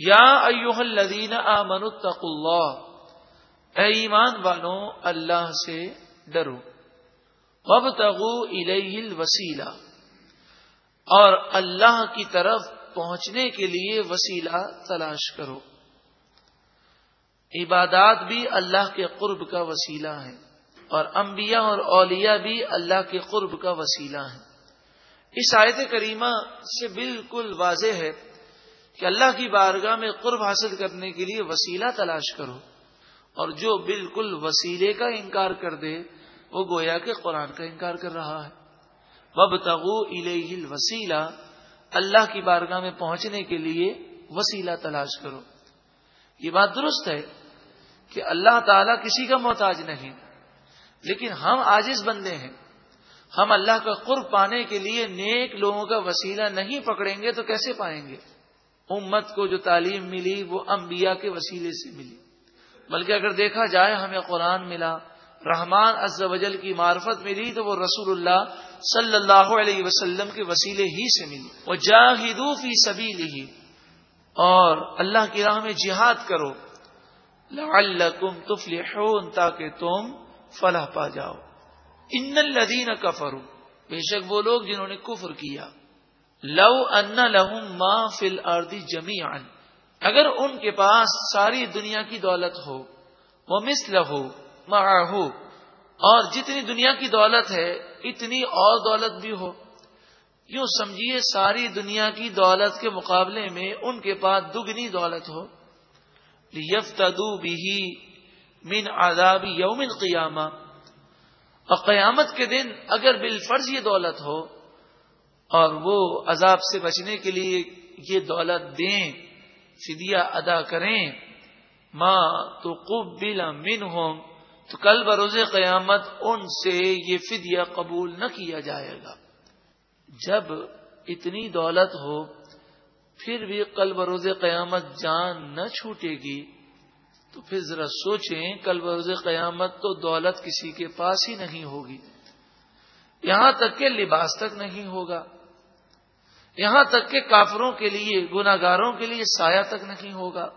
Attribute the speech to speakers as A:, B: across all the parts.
A: یا ایوہ الذین آمنوا اتقوا اللہ۔ اے ایمان والو، اللہ سے ڈرو۔ وابتغوا الیہ الوسیلہ۔ اور اللہ کی طرف پہنچنے کے لیے وسیلہ تلاش کرو۔ عبادات بھی اللہ کے قرب کا وسیلہ ہے اور انبیاء اور اولیاء بھی اللہ کے قرب کا وسیلہ ہے اس آیت کریمہ سے بالکل واضح ہے کہ اللہ کی بارگاہ میں قرب حاصل کرنے کے لیے وسیلہ تلاش کرو اور جو بالکل وسیلے کا انکار کر دے، وہ گویا کہ قرآن کا انکار کر رہا ہے۔ بب تغو وسیلہ اللہ کی بارگاہ میں پہنچنے کے لیے وسیلہ تلاش کرو۔ یہ بات درست ہے کہ اللہ تعالیٰ کسی کا محتاج نہیں، لیکن ہم آجز بندے ہیں۔ ہم اللہ کا قرب پانے کے لیے نیک لوگوں کا وسیلہ نہیں پکڑیں گے تو کیسے پائیں گے؟ امت کو جو تعلیم ملی وہ انبیاء کے وسیلے سے ملی۔ بلکہ اگر دیکھا جائے ہمیں قرآن ملا، رحمان از وجل کی معرفت ملی تو وہ رسول اللہ صلی اللہ علیہ وسلم کے وسیلے ہی سے ملی۔ وہ جاہدو فی سبھی اور اللہ کی راہ میں جہاد کرو۔ لعلکم تفلحون تاکہ تم فلاح پا جاؤ۔ ان الذین کفروا۔ بے شک وہ لوگ جنہوں نے کفر کیا۔ لو ان لہم ما فل اردی جمی اگر ان کے پاس ساری دنیا کی دولت ہو وہ مس لہو ہو اور جتنی دنیا کی دولت ہے، اتنی اور دولت بھی ہو۔ یوں سمجھیے ساری دنیا کی دولت کے مقابلے میں ان کے پاس دگنی دولت ہو۔ یفتدو بھی من عذاب یوم القیامہ۔ اور قیامت کے دن اگر بالفرض یہ دولت ہو اور وہ عذاب سے بچنے کے لیے یہ دولت دیں، فدیہ ادا کریں۔ ماں تو قبل من ہوں تو کل بروز قیامت ان سے یہ فدیہ قبول نہ کیا جائے گا۔ جب اتنی دولت ہو، پھر بھی کل بروز قیامت جان نہ چھوٹے گی۔ تو پھر ذرا سوچیں، کل بروز قیامت تو دولت کسی کے پاس ہی نہیں ہوگی۔ یہاں تک کہ لباس تک نہیں ہوگا۔ یہاں تک کہ کافروں کے لیے گناگاروں کے لیے سایہ تک نہیں ہوگا۔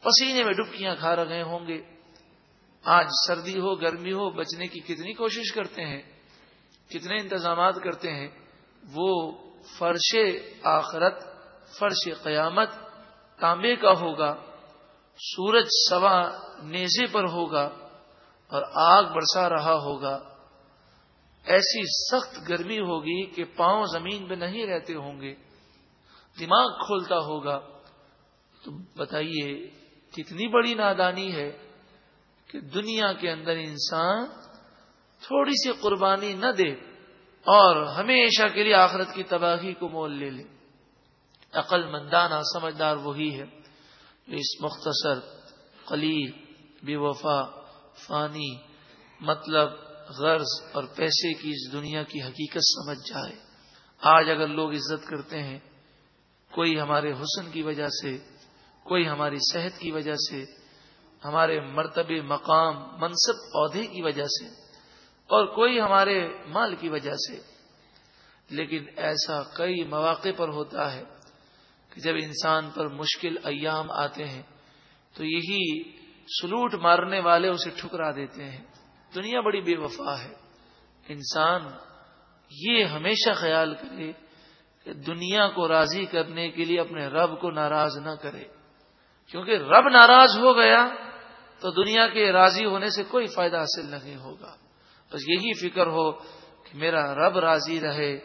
A: پسینے میں ڈبکیاں کھا رہے ہوں گے۔ آج سردی ہو، گرمی ہو، بچنے کی کتنی کوشش کرتے ہیں، کتنے انتظامات کرتے ہیں۔ وہ فرش آخرت، فرش قیامت تانبے کا ہوگا، سورج سوا نیزے پر ہوگا اور آگ برسا رہا ہوگا۔ ایسی سخت گرمی ہوگی کہ پاؤں زمین پہ نہیں رہتے ہوں گے، دماغ کھولتا ہوگا۔ تو بتائیے، کتنی بڑی نادانی ہے کہ دنیا کے اندر انسان تھوڑی سی قربانی نہ دے اور ہمیشہ کے لیے آخرت کی تباہی کو مول لے لے۔ عقل مندانہ سمجھدار وہی ہے۔ جو اس مختصر قلیل، بے وفا، فانی مطلب غرض اور پیسے کی اس دنیا کی حقیقت سمجھ جائے۔ آج اگر لوگ عزت کرتے ہیں، کوئی ہمارے حسن کی وجہ سے، کوئی ہماری صحت کی وجہ سے، ہمارے مرتبے مقام، منصب، عہدے کی وجہ سے، اور کوئی ہمارے مال کی وجہ سے۔ لیکن ایسا کئی مواقع پر ہوتا ہے کہ جب انسان پر مشکل ایام آتے ہیں، تو یہی سلوٹ مارنے والے اسے ٹھکرا دیتے ہیں۔ دنیا بڑی بے وفا ہے۔ انسان یہ ہمیشہ خیال کرے کہ دنیا کو راضی کرنے کے لیے اپنے رب کو ناراض نہ کرے۔ کیونکہ رب ناراض ہو گیا تو دنیا کے راضی ہونے سے کوئی فائدہ حاصل نہیں ہوگا۔ بس یہی فکر ہو کہ میرا رب راضی رہے،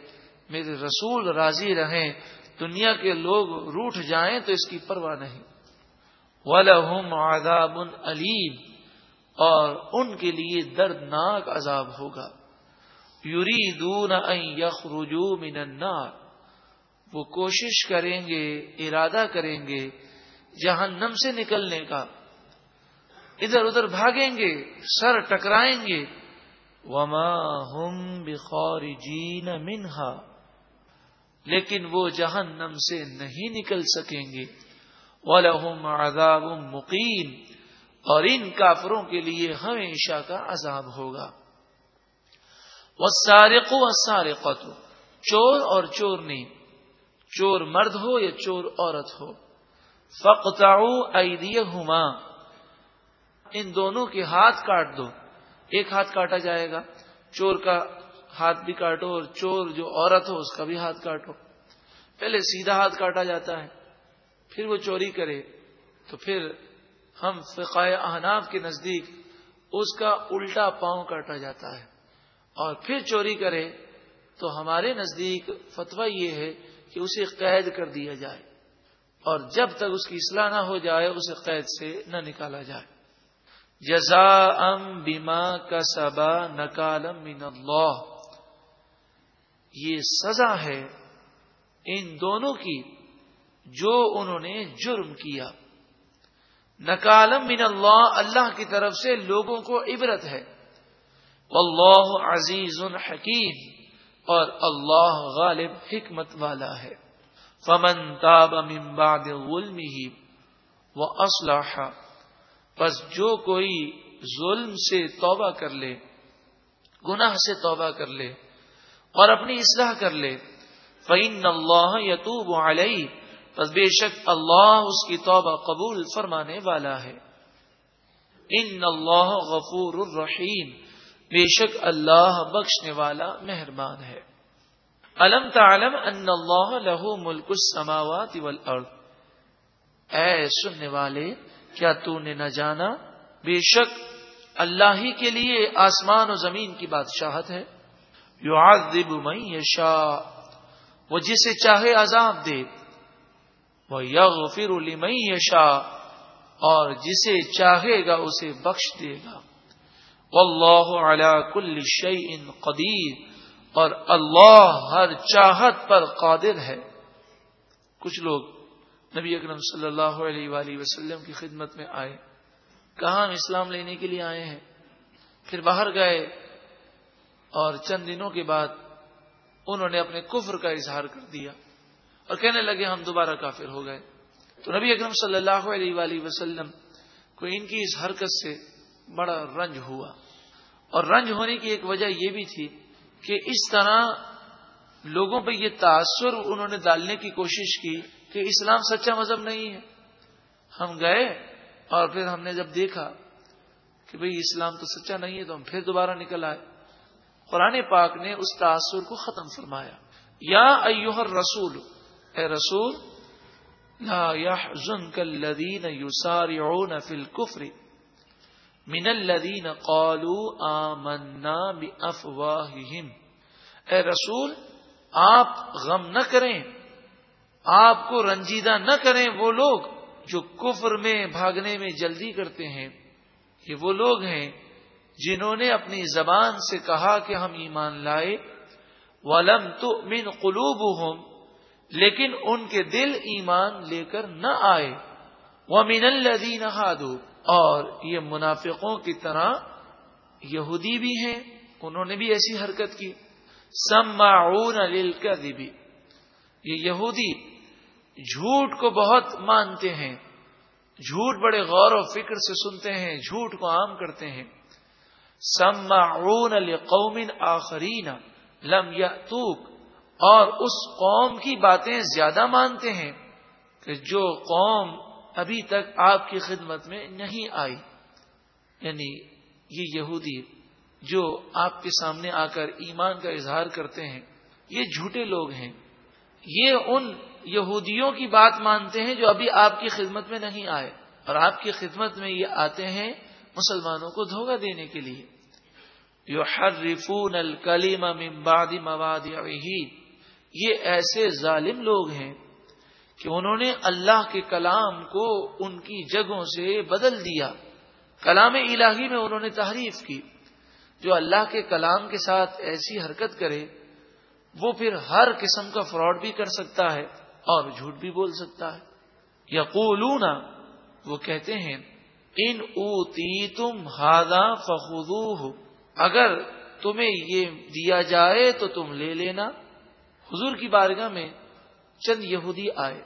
A: میرے رسول راضی رہیں، دنیا کے لوگ روٹ جائیں تو اس کی پرواہ نہیں۔ وَلَهُمْ عَذَابٌ علیم اور ان کے لیے دردناک عذاب ہوگا۔ یوری دون یخرجو من النار۔ وہ کوشش کریں گے، ارادہ کریں گے جہنم سے نکلنے کا۔ ادھر ادھر بھاگیں گے، سر ٹکرائیں گے۔ وما ہم بخارجین منہا لیکن وہ جہنم سے نہیں نکل سکیں گے۔ وَلَهُمْ عَذَابٌ مُقِيمٌ۔ اور ان کافروں کے لیے ہمیشہ کا عذاب ہوگا۔ وہ سارق و چور اور چور نہیں، چور مرد ہو یا چور عورت ہو۔ ایدیہما ان دونوں کے ہاتھ کاٹ دو۔ ایک ہاتھ کاٹا جائے گا، چور کا ہاتھ بھی کاٹو اور چور جو عورت ہو اس کا بھی ہاتھ کاٹو۔ پہلے سیدھا ہاتھ کاٹا جاتا ہے، پھر وہ چوری کرے تو پھر ہم فقائے احناف کے نزدیک اس کا الٹا پاؤں کاٹا جاتا ہے اور پھر چوری کرے تو ہمارے نزدیک فتویٰ یہ ہے کہ اسے قید کر دیا جائے اور جب تک اس کی اصلاح نہ ہو جائے اسے قید سے نہ نکالا جائے۔ جزا ام بیما کا سبا نکالم من اللہ۔ یہ سزا ہے ان دونوں کی جو انہوں نے جرم کیا۔ نکالم من اللہ اللہ کی طرف سے لوگوں کو عبرت ہے۔ اللہ عزیز حکیم، اور اللہ غالب حکمت والا ہے۔ فمن تاب من بعد ظلمه واصلح پس جو کوئی ظلم سے توبہ کر لے، گناہ سے توبہ کر لے اور اپنی اصلاح کر لے فعین اللہ یتوب علیہ بس بے شک اللہ اس کی توبہ قبول فرمانے والا ہے۔ ان اللہ غفور الرحیم بے شک اللہ بخشنے والا مہربان ہے۔ علم تعلم ان اللہ لہو ملک السماوات والارض۔ اے سننے والے، کیا تو نے نہ جانا؟ بے شک اللہ ہی کے لیے آسمان و زمین کی بادشاہت ہے۔ یعذب من یشاء۔ وہ جسے چاہے عذاب دے۔ وہ یغفر لمن یشاء اور جسے چاہے گا اسے بخش دے گا۔ واللہ علی کل شیء قدیر اور اللہ ہر چاہت پر قادر ہے۔ کچھ لوگ نبی اکرم صلی اللہ علیہ وآلہ وسلم کی خدمت میں آئے۔ کہاں ہم اسلام لینے کے لیے آئے ہیں؟ پھر باہر گئے، اور چند دنوں کے بعد انہوں نے اپنے کفر کا اظہار کر دیا۔ اور کہنے لگے ہم دوبارہ کافر ہو گئے۔ تو نبی اکرم صلی اللہ علیہ وآلہ وسلم کو ان کی اس حرکت سے بڑا رنج ہوا۔ اور رنج ہونے کی ایک وجہ یہ بھی تھی کہ اس طرح لوگوں پہ یہ تاثر انہوں نے ڈالنے کی کوشش کی کہ اسلام سچا مذہب نہیں ہے۔ ہم گئے اور پھر ہم نے جب دیکھا کہ بھئی اسلام تو سچا نہیں ہے تو ہم پھر دوبارہ نکل آئے۔ قرآن پاک نے اس تاثر کو ختم فرمایا۔ یا ایوہ الرسول اے رسول، لا يحزنك الذين يسارعون في الكفر. من الذين قالوا آمنا بأفواههم. اے رسول، آپ غم نہ کریں، آپ کو رنجیدہ نہ کریں وہ لوگ جو کفر میں بھاگنے میں جلدی کرتے ہیں یہ وہ لوگ ہیں جنہوں نے اپنی زبان سے کہا کہ ہم ایمان لائے. ولم تو من قلوب لیکن ان کے دل ایمان لے کر نہ آئے۔ وہ من الدین اور یہ منافقوں کی طرح یہودی بھی ہیں، انہوں نے بھی ایسی حرکت کی۔ سماعون للکذب یہ یہودی جھوٹ کو بہت مانتے ہیں، جھوٹ بڑے غور و فکر سے سنتے ہیں، جھوٹ کو عام کرتے ہیں۔ سماعون لقوم آخرین لم یاتوک اور اس قوم کی باتیں زیادہ مانتے ہیں کہ جو قوم ابھی تک آپ کی خدمت میں نہیں آئی۔ یعنی یہ یہودی جو آپ کے سامنے آ کر ایمان کا اظہار کرتے ہیں، یہ جھوٹے لوگ ہیں۔ یہ ان یہودیوں کی بات مانتے ہیں جو ابھی آپ کی خدمت میں نہیں آئے۔ اور آپ کی خدمت میں یہ آتے ہیں مسلمانوں کو دھوکہ دینے کے لیے۔ یو ہر رفون الکلیم مواد یہ ایسے ظالم لوگ ہیں کہ انہوں نے اللہ کے کلام کو ان کی جگہوں سے بدل دیا۔ کلام الہی میں انہوں نے تحریف کی۔ جو اللہ کے کلام کے ساتھ ایسی حرکت کرے، وہ پھر ہر قسم کا فراڈ بھی کر سکتا ہے اور جھوٹ بھی بول سکتا ہے۔ یا وہ کہتے ہیں، ان اوتی تم ہادا فخو اگر تمہیں یہ دیا جائے تو تم لے لینا۔ حضور کی بارگاہ میں چند یہودی آئے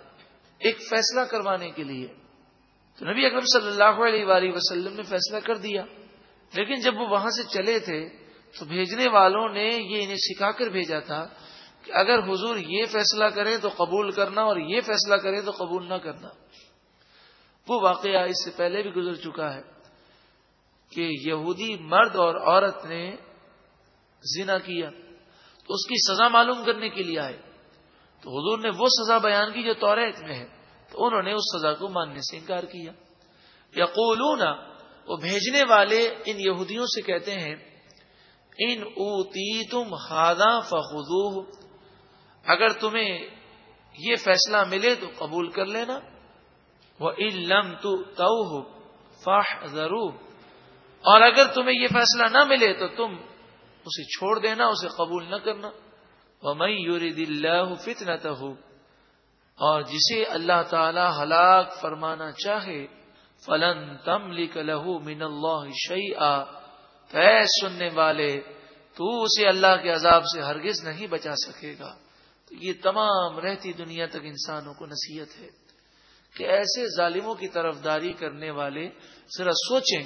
A: ایک فیصلہ کروانے کے لیے۔ تو نبی اکرم صلی اللہ علیہ وآلہ وسلم نے فیصلہ کر دیا۔ لیکن جب وہ وہاں سے چلے تھے، تو بھیجنے والوں نے یہ انہیں سکھا کر بھیجا تھا کہ اگر حضور یہ فیصلہ کرے تو قبول کرنا اور یہ فیصلہ کرے تو قبول نہ کرنا۔ وہ واقعہ اس سے پہلے بھی گزر چکا ہے کہ یہودی مرد اور عورت نے زنا کیا۔ تو اس کی سزا معلوم کرنے کے لیے آئے۔ تو حضور نے وہ سزا بیان کی جو توریت میں ہے۔ تو انہوں نے اس سزا کو ماننے سے انکار کیا۔ یا وہ بھیجنے والے ان یہودیوں سے کہتے ہیں، ان اوتی تم ہادا فخو اگر تمہیں یہ فیصلہ ملے تو قبول کر لینا۔ وہ علم تو فاح ضرور اور اگر تمہیں یہ فیصلہ نہ ملے تو تم اسے چھوڑ دینا، اسے قبول نہ کرنا۔ وہ میں یور دل اور جسے اللہ تعالی ہلاک فرمانا چاہے، فلن تم لکھ من اللہ شعی آ سننے والے، تو اسے اللہ کے عذاب سے ہرگز نہیں بچا سکے گا۔ تو یہ تمام رہتی دنیا تک انسانوں کو نصیحت ہے کہ ایسے ظالموں کی طرف داری کرنے والے ذرا سوچیں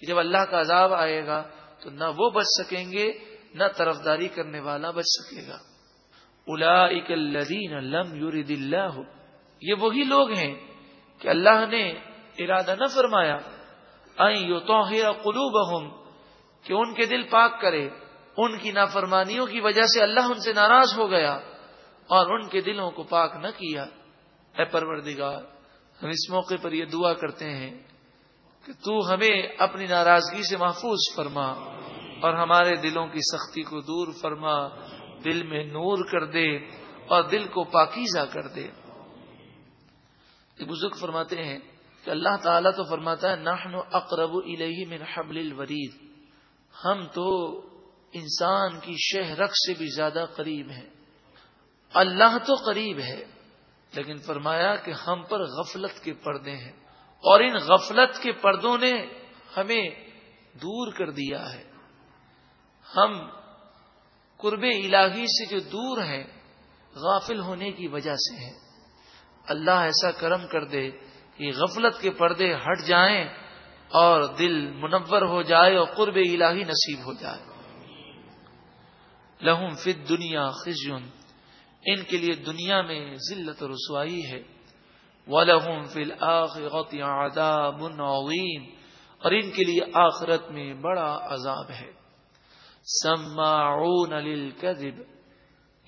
A: کہ جب اللہ کا عذاب آئے گا تو نہ وہ بچ سکیں گے، نہ طرف داری کرنے والا بچ سکے گا۔ الا الدین لم یورد اللہ۔ یہ وہی لوگ ہیں کہ اللہ نے ارادہ نہ فرمایا قلوب کہ ان کے دل پاک کرے۔ ان کی نافرمانیوں کی وجہ سے اللہ ان سے ناراض ہو گیا اور ان کے دلوں کو پاک نہ کیا۔ اے پروردگار، ہم اس موقع پر یہ دعا کرتے ہیں کہ تو ہمیں اپنی ناراضگی سے محفوظ فرما اور ہمارے دلوں کی سختی کو دور فرما، دل میں نور کر دے اور دل کو پاکیزہ کر دے۔ بزرگ فرماتے ہیں کہ اللہ تعالیٰ تو فرماتا ہے، نحن اقرب الیہ من حبل الورید۔ ہم تو انسان کی شہ رخ سے بھی زیادہ قریب ہیں۔ اللہ تو قریب ہے، لیکن فرمایا کہ ہم پر غفلت کے پردے ہیں۔ اور ان غفلت کے پردوں نے ہمیں دور کر دیا ہے۔ ہم قرب الہی سے جو دور ہیں، غافل ہونے کی وجہ سے ہیں۔ اللہ ایسا کرم کر دے کہ غفلت کے پردے ہٹ جائیں اور دل منور ہو جائے اور قرب الہی نصیب ہو جائے۔ لہم فت دنیا خزن ان کے لیے دنیا میں ذلت و رسوائی ہے۔ وہ لہم فل آخراب اور ان کے لیے آخرت میں بڑا عذاب ہے۔ سماعون للکذب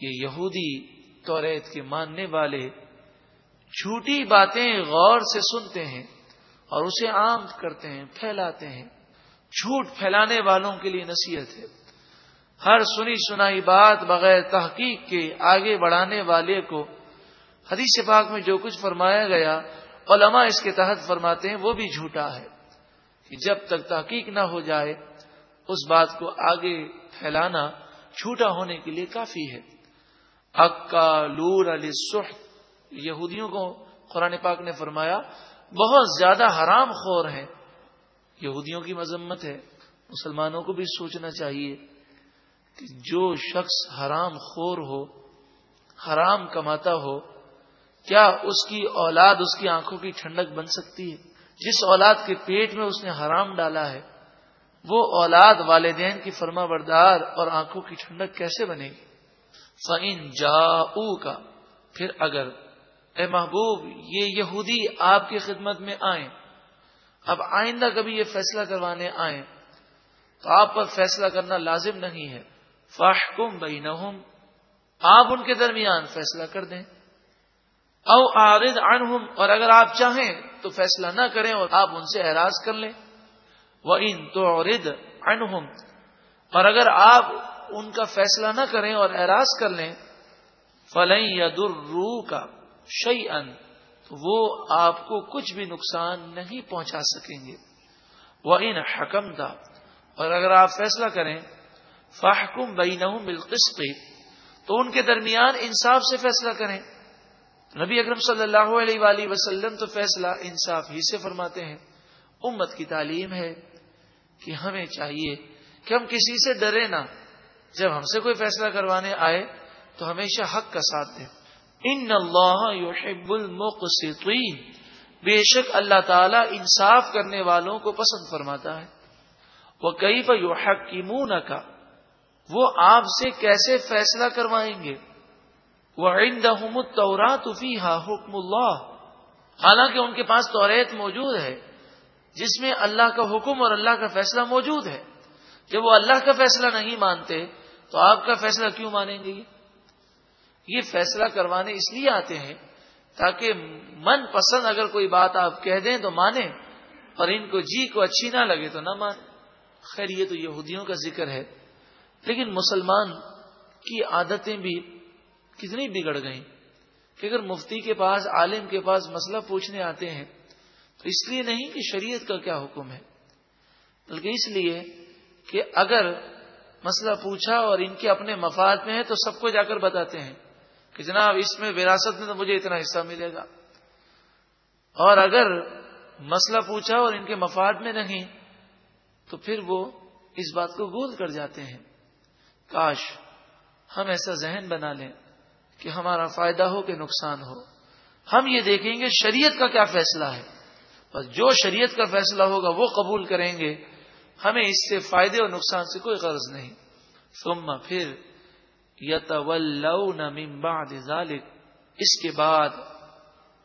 A: یہ یہودی توریت کے ماننے والے جھوٹی باتیں غور سے سنتے ہیں اور اسے عام کرتے ہیں، پھیلاتے ہیں۔ جھوٹ پھیلانے والوں کے لیے نصیحت ہے۔ ہر سنی سنائی بات بغیر تحقیق کے آگے بڑھانے والے کو حدیث پاک میں جو کچھ فرمایا گیا، علماء اس کے تحت فرماتے ہیں، وہ بھی جھوٹا ہے کہ جب تک تحقیق نہ ہو جائے، اس بات کو آگے پھیلانا جھوٹا ہونے کے لیے کافی ہے۔ اکا لور علی سخت یہودیوں کو قرآن پاک نے فرمایا، بہت زیادہ حرام خور ہیں۔ یہودیوں کی مذمت ہے، مسلمانوں کو بھی سوچنا چاہیے کہ جو شخص حرام خور ہو، حرام کماتا ہو کیا اس کی اولاد اس کی آنکھوں کی ٹھنڈک بن سکتی ہے؟ جس اولاد کے پیٹ میں اس نے حرام ڈالا ہے، وہ اولاد والدین کی فرما بردار اور آنکھوں کی ٹھنڈک کیسے بنے گی؟ فعین جا کا پھر اگر، اے محبوب، یہ یہودی آپ کی خدمت میں آئیں، اب آئندہ کبھی یہ فیصلہ کروانے آئیں، تو آپ پر فیصلہ کرنا لازم نہیں ہے۔ فاش کم بئی آپ ان کے درمیان فیصلہ کر دیں۔ او عارض عنہم، اور اگر آپ چاہیں تو فیصلہ نہ کریں اور آپ ان سے اعراض کر لیں۔ وہ ان تو عورد اور اگر آپ ان کا فیصلہ نہ کریں اور اعراض کر لیں فلیں یا در کا شعی ان وہ آپ کو کچھ بھی نقصان نہیں پہنچا سکیں گے۔ وہ ان حکم تھا اور اگر آپ فیصلہ کریں فاحکم بین بالقسط، تو ان کے درمیان انصاف سے فیصلہ کریں۔ نبی اکرم صلی اللہ علیہ وآلہ وسلم تو فیصلہ انصاف ہی سے فرماتے ہیں، امت کی تعلیم ہے کہ ہمیں چاہیے کہ ہم کسی سے ڈرے نہ۔ جب ہم سے کوئی فیصلہ کروانے آئے تو ہمیشہ حق کا ساتھ دیں ان اللہ یحب المقسطین۔ بے شک اللہ تعالی انصاف کرنے والوں کو پسند فرماتا ہے۔ وہ کئی پر کا وہ آپ سے کیسے فیصلہ کروائیں گے؟ وہ عندهم التورات فیها حکم اللہ۔ حالانکہ ان کے پاس توریت موجود ہے، جس میں اللہ کا حکم اور اللہ کا فیصلہ موجود ہے۔ جب وہ اللہ کا فیصلہ نہیں مانتے، تو آپ کا فیصلہ کیوں مانیں گے؟ یہ فیصلہ کروانے اس لیے آتے ہیں تاکہ من پسند اگر کوئی بات آپ کہہ دیں تو مانیں، اور ان کو جی کو اچھی نہ لگے تو نہ مان خیر، یہ تو یہودیوں کا ذکر ہے۔ لیکن مسلمان کی عادتیں بھی کتنی بگڑ گئیں کہ اگر مفتی کے پاس، عالم کے پاس مسئلہ پوچھنے آتے ہیں، تو اس لیے نہیں کہ شریعت کا کیا حکم ہے، بلکہ اس لیے کہ اگر مسئلہ پوچھا اور ان کے اپنے مفاد میں ہے تو سب کو جا کر بتاتے ہیں کہ جناب اس میں وراثت میں تو مجھے اتنا حصہ ملے گا۔ اور اگر مسئلہ پوچھا اور ان کے مفاد میں نہیں، تو پھر وہ اس بات کو گول کر جاتے ہیں۔ کاش ہم ایسا ذہن بنا لیں۔ کہ ہمارا فائدہ ہو کہ نقصان ہو۔ ہم یہ دیکھیں گے شریعت کا کیا فیصلہ ہے۔ بس جو شریعت کا فیصلہ ہوگا وہ قبول کریں گے۔ ہمیں اس سے فائدے اور نقصان سے کوئی غرض نہیں۔ ثم پھر بعد ذلك اس کے بعد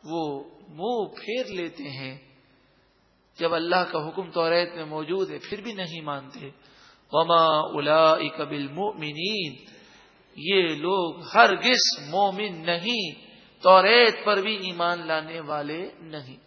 A: وہ منہ پھیر لیتے ہیں۔ جب اللہ کا حکم تو ریت میں موجود ہے، پھر بھی نہیں مانتے۔ وما اولئک بالمؤمنین۔ یہ لوگ ہرگز مومن نہیں توریت پر بھی ایمان لانے والے نہیں۔